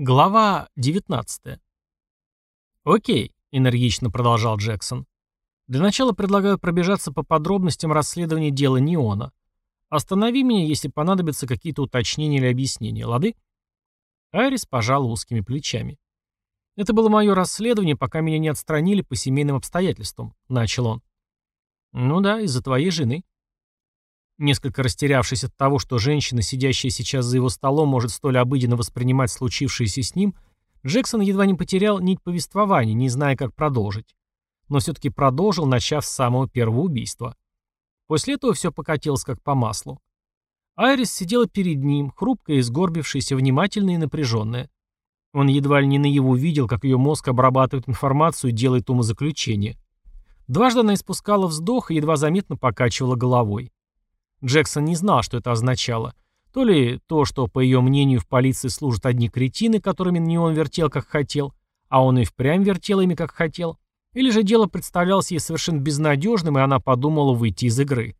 Глава 19. «Окей», — энергично продолжал Джексон. «Для начала предлагаю пробежаться по подробностям расследования дела Неона. Останови меня, если понадобятся какие-то уточнения или объяснения, лады?» Айрис пожал узкими плечами. «Это было мое расследование, пока меня не отстранили по семейным обстоятельствам», — начал он. «Ну да, из-за твоей жены», Несколько растерявшись от того, что женщина, сидящая сейчас за его столом, может столь обыденно воспринимать случившееся с ним, Джексон едва не потерял нить повествования, не зная, как продолжить. Но все-таки продолжил, начав с самого первого убийства. После этого все покатилось как по маслу. Айрис сидела перед ним, хрупкая и сгорбившаяся, внимательная и напряженная. Он едва ли не наяву видел, как ее мозг обрабатывает информацию и делает умозаключение. Дважды она испускала вздох и едва заметно покачивала головой. Джексон не знал, что это означало. То ли то, что, по ее мнению, в полиции служат одни кретины, которыми не он вертел, как хотел, а он и впрямь вертел ими, как хотел, или же дело представлялось ей совершенно безнадежным, и она подумала выйти из игры.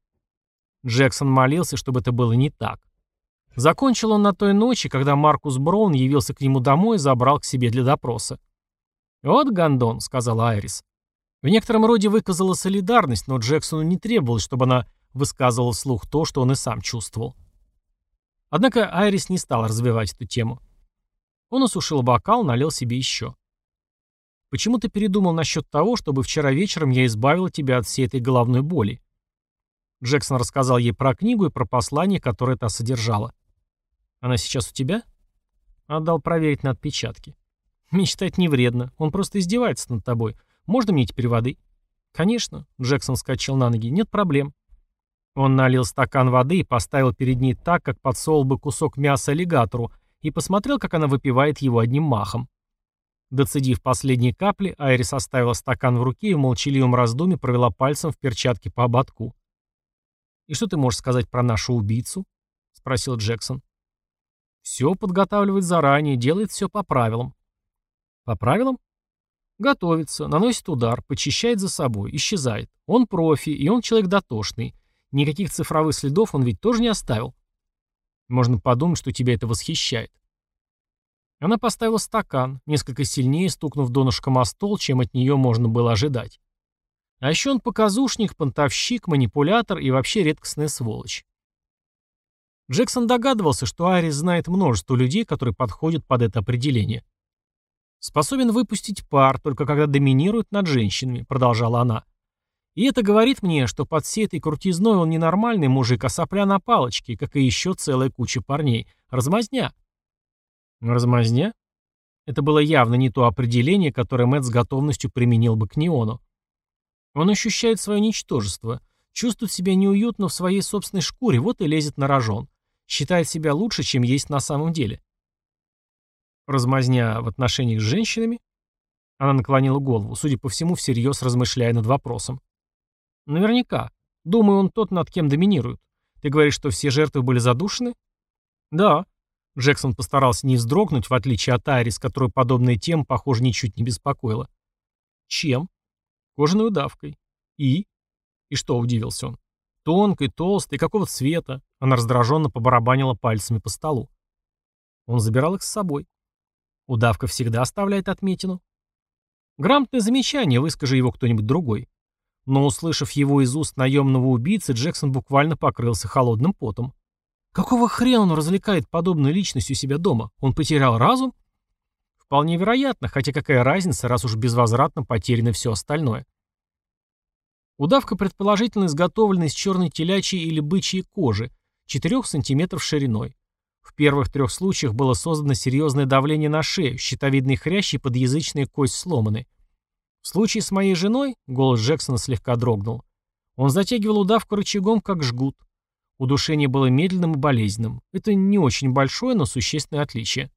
Джексон молился, чтобы это было не так. Закончил он на той ночи, когда Маркус Браун явился к нему домой и забрал к себе для допроса. «Вот Гондон», — сказала Айрис. В некотором роде выказала солидарность, но Джексону не требовалось, чтобы она высказывал вслух то, что он и сам чувствовал. Однако Айрис не стал развивать эту тему. Он осушил бокал, налил себе еще. «Почему ты передумал насчет того, чтобы вчера вечером я избавила тебя от всей этой головной боли?» Джексон рассказал ей про книгу и про послание, которое та содержала. «Она сейчас у тебя?» Отдал проверить на отпечатки. «Мечтать не вредно. Он просто издевается над тобой. Можно мне теперь воды?» «Конечно», — Джексон скачал на ноги. «Нет проблем. Он налил стакан воды и поставил перед ней так, как подсовывал бы кусок мяса аллигатору, и посмотрел, как она выпивает его одним махом. Доцедив последние капли, Айрис оставила стакан в руке и в молчаливом раздумье провела пальцем в перчатке по ободку. «И что ты можешь сказать про нашу убийцу?» — спросил Джексон. «Все подготавливает заранее, делает все по правилам». «По правилам?» «Готовится, наносит удар, почищает за собой, исчезает. Он профи, и он человек дотошный. Никаких цифровых следов он ведь тоже не оставил. Можно подумать, что тебя это восхищает. Она поставила стакан, несколько сильнее стукнув донышком о стол, чем от нее можно было ожидать. А еще он показушник, понтовщик, манипулятор и вообще редкостная сволочь. Джексон догадывался, что Айрис знает множество людей, которые подходят под это определение. «Способен выпустить пар, только когда доминирует над женщинами», — продолжала она. И это говорит мне, что под всей этой крутизной он не нормальный мужик, а сопля на палочке, как и еще целая куча парней. Размазня. Размазня? Это было явно не то определение, которое Мэтт с готовностью применил бы к Неону. Он ощущает свое ничтожество, чувствует себя неуютно в своей собственной шкуре, вот и лезет на рожон. Считает себя лучше, чем есть на самом деле. Размазня в отношениях с женщинами? Она наклонила голову, судя по всему, всерьез размышляя над вопросом. Наверняка. Думаю, он тот, над кем доминирует. Ты говоришь, что все жертвы были задушены? Да. Джексон постарался не вздрогнуть, в отличие от Айрис, которую подобная тема, похоже, ничуть не беспокоила. Чем? Кожаной удавкой. И? И что, удивился он? Тонкой, толстой, какого цвета? Она раздраженно побарабанила пальцами по столу. Он забирал их с собой. Удавка всегда оставляет отметину. Грамотное замечание, выскажи его кто-нибудь другой. Но, услышав его из уст наемного убийцы, Джексон буквально покрылся холодным потом. Какого хрена он развлекает подобную личность у себя дома? Он потерял разум? Вполне вероятно, хотя какая разница, раз уж безвозвратно потеряно все остальное. Удавка предположительно изготовлена из черной телячьей или бычьей кожи, 4 см шириной. В первых трех случаях было создано серьезное давление на шею, щитовидные хрящи и подъязычная кость сломаны. В случае с моей женой, голос Джексона слегка дрогнул, он затягивал удавку рычагом, как жгут. Удушение было медленным и болезненным. Это не очень большое, но существенное отличие.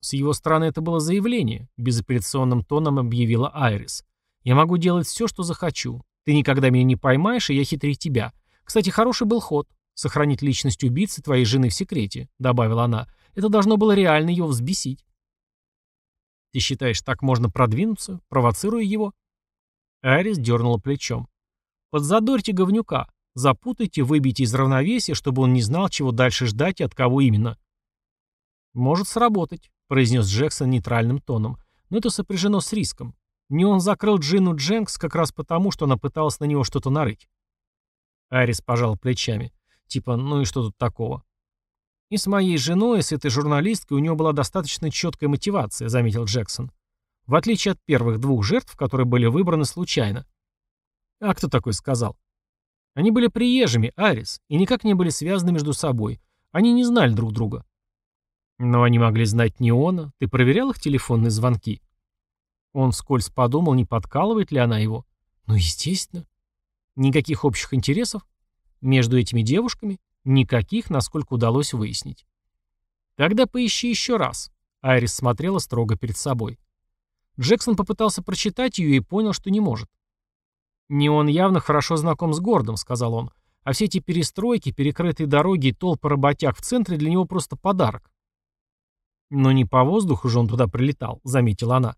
С его стороны это было заявление, безапелляционным тоном объявила Айрис. «Я могу делать все, что захочу. Ты никогда меня не поймаешь, и я хитрее тебя. Кстати, хороший был ход. Сохранить личность убийцы твоей жены в секрете», — добавила она. «Это должно было реально его взбесить». Ты считаешь, так можно продвинуться, провоцируя его? Арис дернула плечом. Подзадорьте говнюка. Запутайте, выбейте из равновесия, чтобы он не знал, чего дальше ждать и от кого именно. «Может сработать», — произнес Джексон нейтральным тоном, «но это сопряжено с риском. Не он закрыл Джину Дженкс как раз потому, что она пыталась на него что-то нарыть». Айрис пожал плечами. Типа, ну и что тут такого? И с моей женой, с этой журналисткой у него была достаточно четкая мотивация, заметил Джексон. В отличие от первых двух жертв, которые были выбраны случайно. А кто такой сказал? Они были приезжими, Арис, и никак не были связаны между собой. Они не знали друг друга. Но они могли знать Неона. Ты проверял их телефонные звонки? Он вскользь подумал, не подкалывает ли она его. Ну, естественно. Никаких общих интересов? Между этими девушками? Никаких, насколько удалось выяснить. Тогда поищи еще раз. Айрис смотрела строго перед собой. Джексон попытался прочитать ее и понял, что не может. «Не он явно хорошо знаком с городом», — сказал он. «А все эти перестройки, перекрытые дороги и толпы работяг в центре для него просто подарок». «Но не по воздуху же он туда прилетал», — заметила она.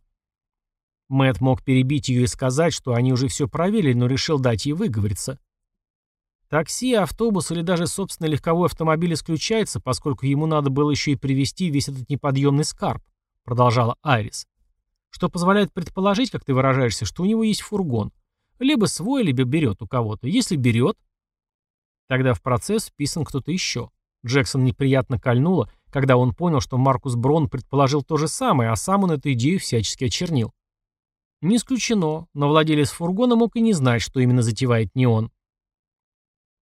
Мэт мог перебить ее и сказать, что они уже все проверили, но решил дать ей выговориться. Такси, автобус или даже собственный легковой автомобиль исключается, поскольку ему надо было еще и привезти весь этот неподъемный скарб, продолжала Айрис. Что позволяет предположить, как ты выражаешься, что у него есть фургон. Либо свой, либо берет у кого-то. Если берет, тогда в процесс вписан кто-то еще. Джексон неприятно кольнуло, когда он понял, что Маркус Брон предположил то же самое, а сам он эту идею всячески очернил. Не исключено, но владелец фургона мог и не знать, что именно затевает не он.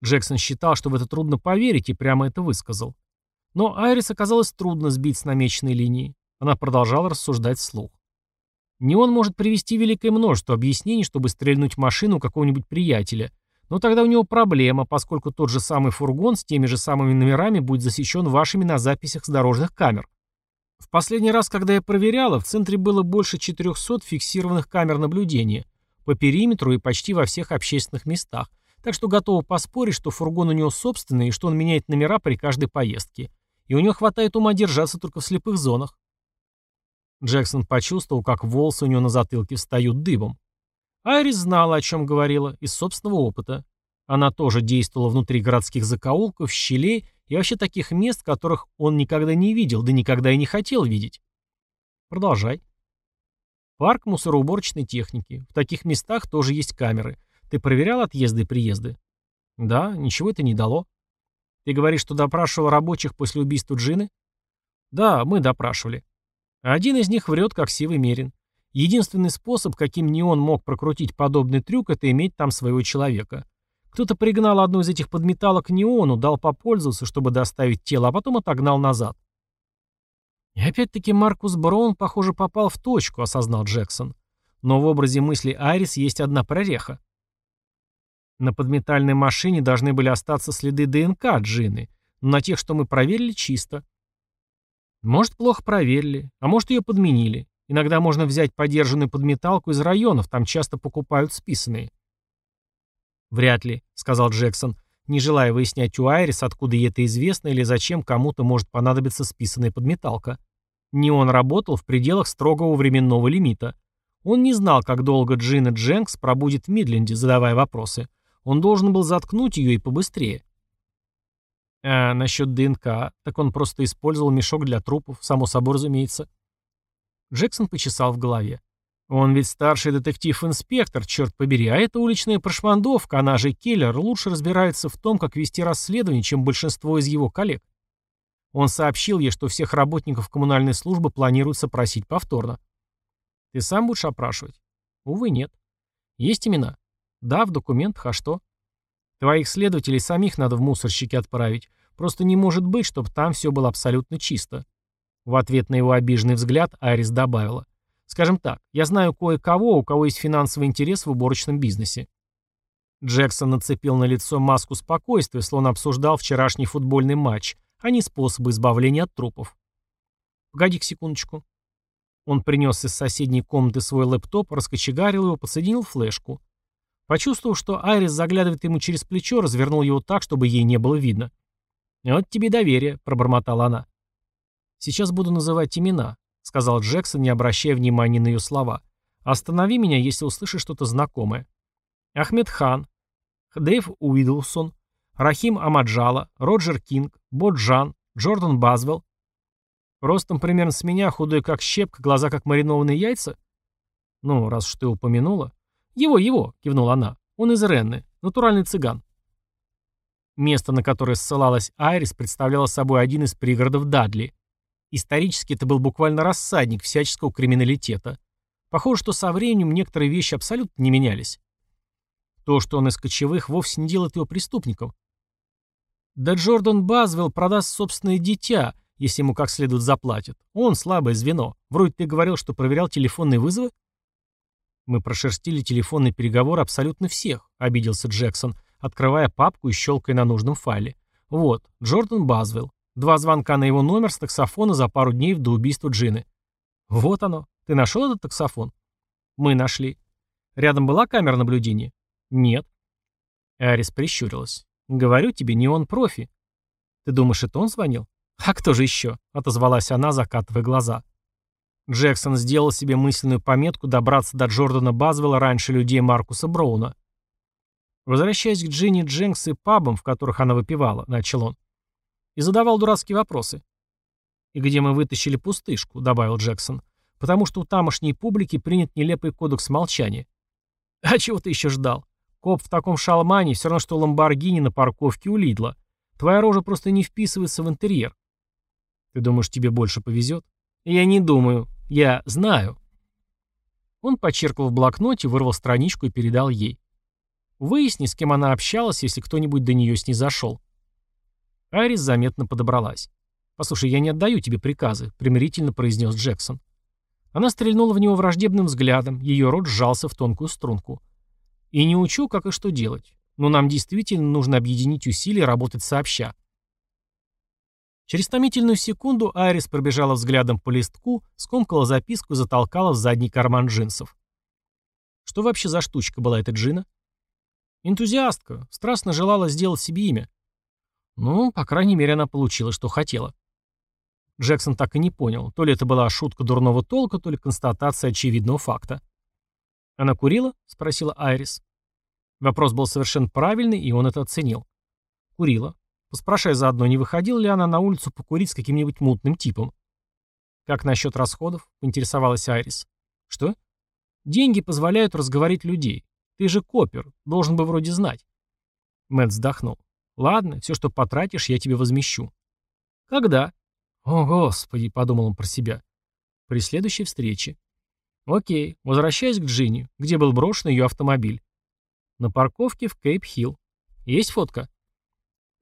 Джексон считал, что в это трудно поверить, и прямо это высказал. Но Айрис оказалось трудно сбить с намеченной линии. Она продолжала рассуждать вслух. Не он может привести великое множество объяснений, чтобы стрельнуть машину какого-нибудь приятеля. Но тогда у него проблема, поскольку тот же самый фургон с теми же самыми номерами будет засечен вашими на записях с дорожных камер. В последний раз, когда я проверяла, в центре было больше 400 фиксированных камер наблюдения по периметру и почти во всех общественных местах, так что готова поспорить, что фургон у него собственный и что он меняет номера при каждой поездке. И у него хватает ума держаться только в слепых зонах. Джексон почувствовал, как волосы у него на затылке встают дыбом. Айрис знала, о чем говорила, из собственного опыта. Она тоже действовала внутри городских закоулков, щелей и вообще таких мест, которых он никогда не видел, да никогда и не хотел видеть. Продолжай. Парк мусороуборочной техники. В таких местах тоже есть камеры. Ты проверял отъезды и приезды? Да, ничего это не дало. Ты говоришь, что допрашивал рабочих после убийства Джины? Да, мы допрашивали. Один из них врет, как сивый мерин. Единственный способ, каким не он мог прокрутить подобный трюк, это иметь там своего человека. Кто-то пригнал одну из этих подметалок неону, дал попользоваться, чтобы доставить тело, а потом отогнал назад. И опять-таки Маркус Браун, похоже, попал в точку, осознал Джексон. Но в образе мысли Айрис есть одна прореха. На подметальной машине должны были остаться следы ДНК Джины, но на тех, что мы проверили, чисто. Может, плохо проверили, а может, ее подменили. Иногда можно взять подержанную подметалку из районов, там часто покупают списанные. «Вряд ли», — сказал Джексон, не желая выяснять у Айрис, откуда ей это известно или зачем кому-то может понадобиться списанная подметалка. Не он работал в пределах строгого временного лимита. Он не знал, как долго Джина Дженкс пробудет в Мидленде, задавая вопросы. Он должен был заткнуть ее и побыстрее. А насчет ДНК, так он просто использовал мешок для трупов, само собой разумеется. Джексон почесал в голове. Он ведь старший детектив-инспектор, черт побери, а эта уличная прошмандовка, она же киллер, лучше разбирается в том, как вести расследование, чем большинство из его коллег. Он сообщил ей, что всех работников коммунальной службы планируют сопросить повторно. Ты сам будешь опрашивать? Увы, нет. Есть имена? Да, в документах, а что? Твоих следователей самих надо в мусорщики отправить. Просто не может быть, чтобы там все было абсолютно чисто. В ответ на его обиженный взгляд Айрис добавила. Скажем так, я знаю кое-кого, у кого есть финансовый интерес в уборочном бизнесе. Джексон нацепил на лицо маску спокойствия, словно обсуждал вчерашний футбольный матч, а не способы избавления от трупов. Погоди-ка секундочку. Он принес из соседней комнаты свой лэптоп, раскочегарил его, подсоединил флешку. Почувствовав, что Айрис заглядывает ему через плечо, развернул его так, чтобы ей не было видно. «Вот тебе доверие», — пробормотала она. «Сейчас буду называть имена», — сказал Джексон, не обращая внимания на ее слова. «Останови меня, если услышишь что-то знакомое». Ахмед Хан, Дэйв Уидлсон, Рахим Амаджала, Роджер Кинг, Боджан, Джордан Базвелл. Ростом примерно с меня, худой как щепка, глаза как маринованные яйца? Ну, раз уж ты упомянула. Его, его, кивнула она. Он из Ренны, натуральный цыган. Место, на которое ссылалась Айрис, представляло собой один из пригородов Дадли. Исторически это был буквально рассадник всяческого криминалитета. Похоже, что со временем некоторые вещи абсолютно не менялись. То, что он из кочевых, вовсе не делает его преступником. Да Джордан Базвелл продаст собственное дитя, если ему как следует заплатят. Он слабое звено. Вроде ты говорил, что проверял телефонные вызовы? Мы прошерстили телефонный переговор абсолютно всех, обиделся Джексон, открывая папку и щелкая на нужном файле. Вот, Джордан Базвелл. Два звонка на его номер с таксофона за пару дней до убийства Джины. Вот оно. Ты нашел этот таксофон? Мы нашли. Рядом была камера наблюдения? Нет. Арис прищурилась. Говорю тебе, не он профи. Ты думаешь, это он звонил? А кто же еще? Отозвалась она, закатывая глаза. Джексон сделал себе мысленную пометку добраться до Джордана Базвелла раньше людей Маркуса Броуна. Возвращаясь к Джинни Дженкс и пабам, в которых она выпивала, начал он. И задавал дурацкие вопросы. «И где мы вытащили пустышку», — добавил Джексон. «Потому что у тамошней публики принят нелепый кодекс молчания». «А чего ты еще ждал? Коп в таком шалмане все равно, что Ламборгини на парковке у Лидла. Твоя рожа просто не вписывается в интерьер». «Ты думаешь, тебе больше повезет?» «Я не думаю. Я знаю. Он почеркал в блокноте, вырвал страничку и передал ей. Выясни, с кем она общалась, если кто-нибудь до нее снизошел. Айрис заметно подобралась. «Послушай, я не отдаю тебе приказы», — примирительно произнес Джексон. Она стрельнула в него враждебным взглядом, ее рот сжался в тонкую струнку. «И не учу, как и что делать. Но нам действительно нужно объединить усилия и работать сообща. Через томительную секунду Айрис пробежала взглядом по листку, скомкала записку и затолкала в задний карман джинсов. Что вообще за штучка была эта Джина? Энтузиастка, страстно желала сделать себе имя. Ну, по крайней мере, она получила, что хотела. Джексон так и не понял, то ли это была шутка дурного толка, то ли констатация очевидного факта. «Она курила?» — спросила Айрис. Вопрос был совершенно правильный, и он это оценил. Курила. Поспрашай заодно, не выходила ли она на улицу покурить с каким-нибудь мутным типом. «Как насчет расходов?» — поинтересовалась Айрис. «Что?» «Деньги позволяют разговорить людей. Ты же копер, должен бы вроде знать». Мэтт вздохнул. «Ладно, все, что потратишь, я тебе возмещу». «Когда?» «О, Господи», — подумал он про себя. «При следующей встрече». «Окей, возвращаясь к Джинни. Где был брошен ее автомобиль?» «На парковке в Кейп-Хилл. Есть фотка?»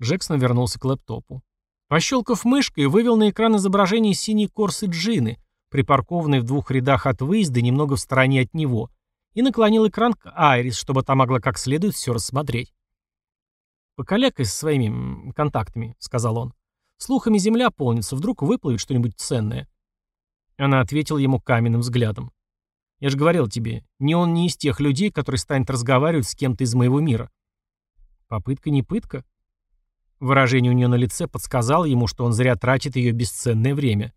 Джексон вернулся к лэптопу. Пощелкав мышкой, вывел на экран изображение синей корсы Джины, припаркованной в двух рядах от выезда немного в стороне от него, и наклонил экран к Айрис, чтобы та могла как следует все рассмотреть. «Покалякай со своими контактами», — сказал он. «Слухами земля полнится, вдруг выплывет что-нибудь ценное». Она ответила ему каменным взглядом. «Я же говорил тебе, ни он, ни из тех людей, которые станет разговаривать с кем-то из моего мира». «Попытка не пытка», Выражение у нее на лице подсказало ему, что он зря тратит ее бесценное время.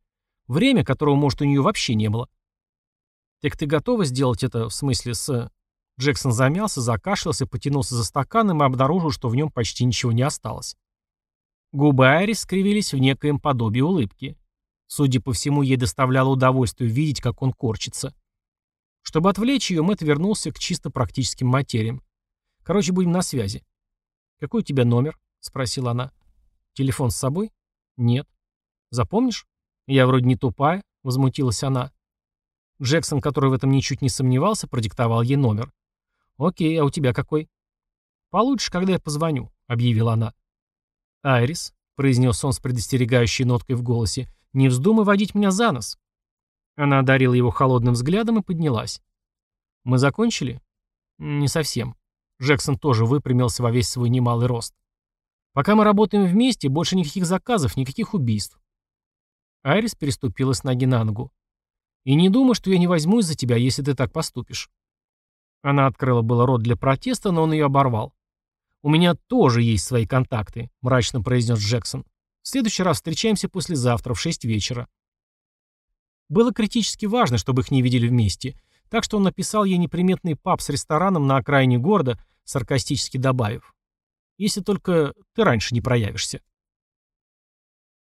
Время, которого, может, у нее вообще не было. «Так ты готова сделать это, в смысле, с...» Джексон замялся, закашлялся, потянулся за стаканом и обнаружил, что в нем почти ничего не осталось. Губы Айрис скривились в некоем подобии улыбки. Судя по всему, ей доставляло удовольствие видеть, как он корчится. Чтобы отвлечь ее, Мэтт вернулся к чисто практическим материям. Короче, будем на связи. Какой у тебя номер? — спросила она. «Телефон с собой?» «Нет». «Запомнишь?» «Я вроде не тупая», — возмутилась она. Джексон, который в этом ничуть не сомневался, продиктовал ей номер. «Окей, а у тебя какой?» «Получше, когда я позвоню», — объявила она. «Айрис», — произнес он с предостерегающей ноткой в голосе, — «не вздумай водить меня за нос». Она одарила его холодным взглядом и поднялась. «Мы закончили?» «Не совсем». Джексон тоже выпрямился во весь свой немалый рост. Пока мы работаем вместе, больше никаких заказов, никаких убийств. Айрис переступила с ноги на ногу. И не думай, что я не возьмусь за тебя, если ты так поступишь. Она открыла было рот для протеста, но он ее оборвал. «У меня тоже есть свои контакты», — мрачно произнес Джексон. «В следующий раз встречаемся послезавтра в шесть вечера». Было критически важно, чтобы их не видели вместе, так что он написал ей неприметный паб с рестораном на окраине города, саркастически добавив. Если только ты раньше не проявишься.